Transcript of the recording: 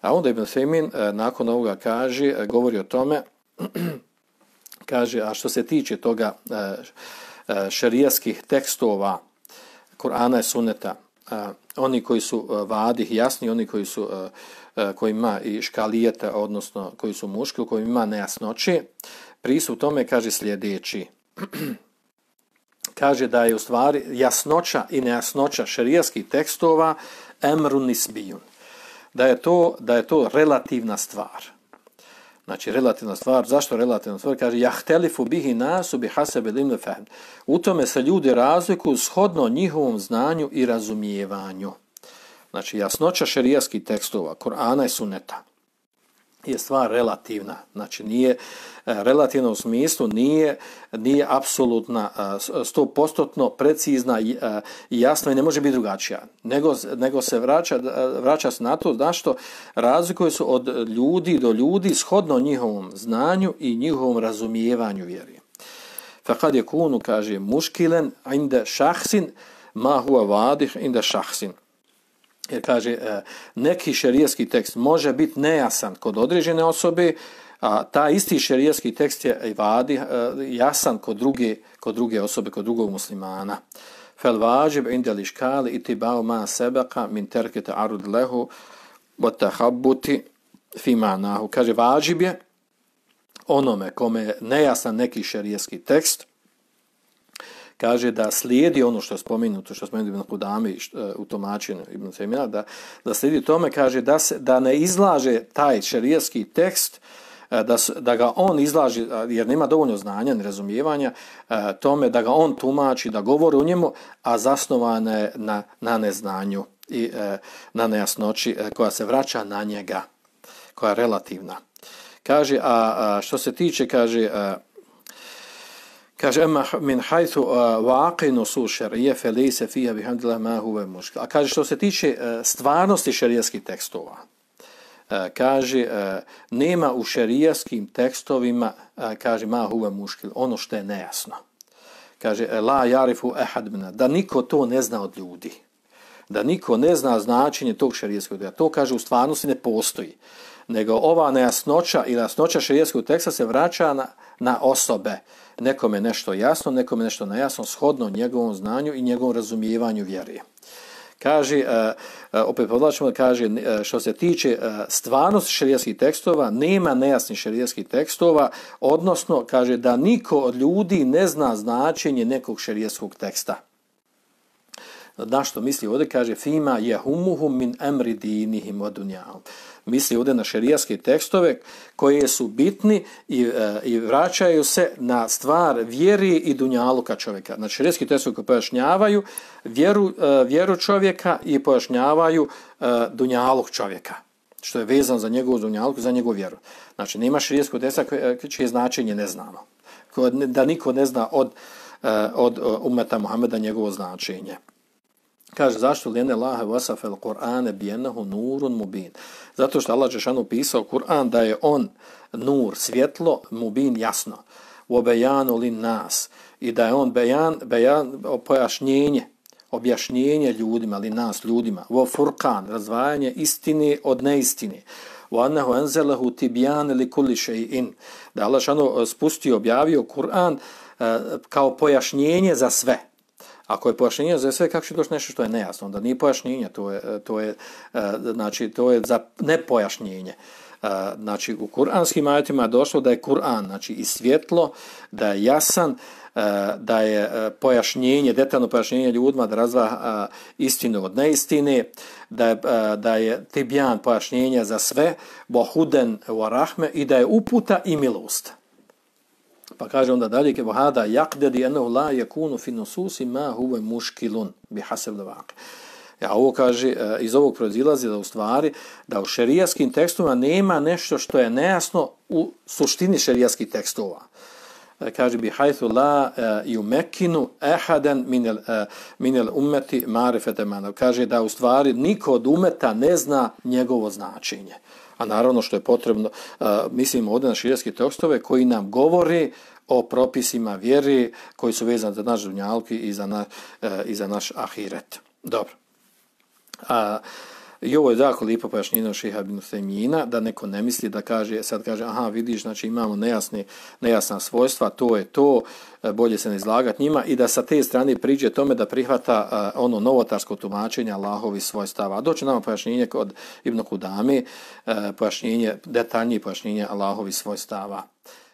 A onda Ibn Femin e, nakon ovoga kaže, e, govori o tome, kaže, a što se tiče toga e, šarijaskih tekstova Kur'ana i Sunneta, oni koji su vadih jasni, oni koji su koji ima i škalijeta, odnosno koji su muški, u kojima ima nejasnoće, prisu tome kaže sljedeći. kaže da je u stvari jasnoća i nejasnoća šerijaskih tekstova emrun nisbijun. Da je to, da je to relativna stvar. Znači, relativna stvar. Zašto relativna stvar? Kaže, jahtelifu bihi nasu bi hasebe limne fahm. U tome se ljudi razlikuju shodno njihovom znanju i razumijevanju. Znači, jasnoća šerijaskih tekstova, Korana i Suneta, je stvar relativna. Znači, nije e, relativna u smislu, nije, nije apsolutna, e, stopostotno precizna e, i jasna i ne može biti drugačija. Nego, nego se vraća, e, vraća se na to da što razlikuje su od ljudi do ljudi shodno njihovom znanju i njihovom razumijevanju vjeri. Fakad je kunu, kaže, muškilen, inda šahsin, ma huwa vadih inda šahsin jer kaže e, neki šerijski tekst može biti nejasan kod određene osobe, a ta isti šerijski tekst je i vadi e, jasan kod druge, kod druge osobe, kod drugog muslimana. Fel vađib inda liškali iti bao ma sebeka min terkete arud lehu bota habbuti fima nahu. Kaže, vađib je onome kome je nejasan neki šerijski tekst, kaže da slijedi ono što je spomenuto, što je spomenuto Ibn Kudami e, u tomačenju Ibn Femina, da, da slijedi tome, kaže da, se, da ne izlaže taj šerijski tekst, e, da, da ga on izlaži, jer nema dovoljno znanja ni razumijevanja, e, tome da ga on tumači, da govori o njemu, a zasnovane na, na neznanju i na nejasnoći koja se vraća na njega, koja je relativna. Kaže, a, a što se tiče, kaže, a, Kaže, ema min hajthu vaqinu su šarije fe lejse fija bihamdila ma huve muškil. A kaže, što se tiče uh, stvarnosti šarijeskih tekstova, uh, kaže, uh, nema u šarijaskim tekstovima, uh, kaže, ma huve muškil, ono što je nejasno. Kaže, la jarifu ehad mina, da niko to ne zna od ljudi. Da niko ne zna značenje tog šarijeskog teksta. To, kaže, u stvarnosti ne postoji. Nego ova nejasnoća ili jasnoća šarijeskog teksta se vraća na, na osobe. Nekome nešto jasno, nekome nešto nejasno, shodno njegovom znanju i njegovom razumijevanju vjere. Kaže, e, e, opet podlačimo, kaže, e, što se tiče stvarnosti šarijskih tekstova, nema nejasnih šarijskih tekstova, odnosno, kaže, da niko od ljudi ne zna značenje nekog šarijskog teksta. Na što misli ovdje, kaže, fima jehumuhum min emri dinihim odunjahum misli ovdje na šerijaske tekstove koje su bitni i, e, i vraćaju se na stvar vjeri i dunjaluka čovjeka. Znači šerijaski tekstovi koji pojašnjavaju vjeru, e, vjeru čovjeka i pojašnjavaju e, dunjaluk čovjeka što je vezan za njegovu dunjalku, za njegovu vjeru. Znači, nema širijesko teksta e, čije značenje ne znamo. Da niko ne zna od, e, od e, umeta Muhameda njegovo značenje. Kaže, zašto lijene lahe vasafel Kur'ane bijenahu nurun mubin? Zato što Allah Žešanu pisao Kur'an da je on nur, svjetlo, mubin, jasno. U obejanu li nas. I da je on bejan, bejan, pojašnjenje, objašnjenje ljudima, li nas ljudima. Vo furkan, razvajanje istine od neistine. U annehu enzelahu tibijane li kuli in. Da Allah Žešanu spustio, objavio Kur'an eh, kao pojašnjenje za sve. Ako je pojašnjenje za sve, kako će doći nešto što je nejasno? Onda nije pojašnjenje, to je, to je, e, znači, to je za nepojašnjenje. E, znači, u kuranskim ajatima je došlo da je Kur'an, znači, i svjetlo, da je jasan, e, da je pojašnjenje, detaljno pojašnjenje ljudima da razva istinu od neistine, da je, da je tibjan pojašnjenja za sve, bohuden u rahme i da je uputa i milost. Pa kaže onda dalje, ke vahada yakdedi anahu la yakunu fi nususi ma huwa mushkilun bi hasab al Ja ovo kaže, e, iz ovog proizilazi da u stvari, da u šerijaskim tekstovima nema nešto što je nejasno u suštini šerijaskih tekstova. Eh, kaže bi haythu la eh, yumkinu ahadan min al eh, min al ummati ma'rifata man. Kaže da u stvari niko od umeta ne zna njegovo značenje a naravno što je potrebno, mislimo mislim ovdje na širijski tekstove koji nam govori o propisima vjeri koji su vezani za naš dunjalki i za, na, i za naš ahiret. Dobro. A, I ovo je jako lijepo pojašnjeno Šeha bin Semina, da neko ne misli da kaže, sad kaže, aha, vidiš, znači imamo nejasne, nejasna svojstva, to je to, e, bolje se ne izlagati njima i da sa te strane priđe tome da prihvata uh, ono novotarsko tumačenje Allahovi svojstava. A doće nam pojašnjenje kod Ibn Kudami, uh, e, pojašnjenje, detaljnije pojašnjenje Allahovi svojstava. stava.